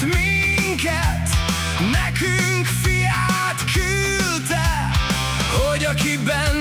minket, nekünk fiát küldte, hogy akiben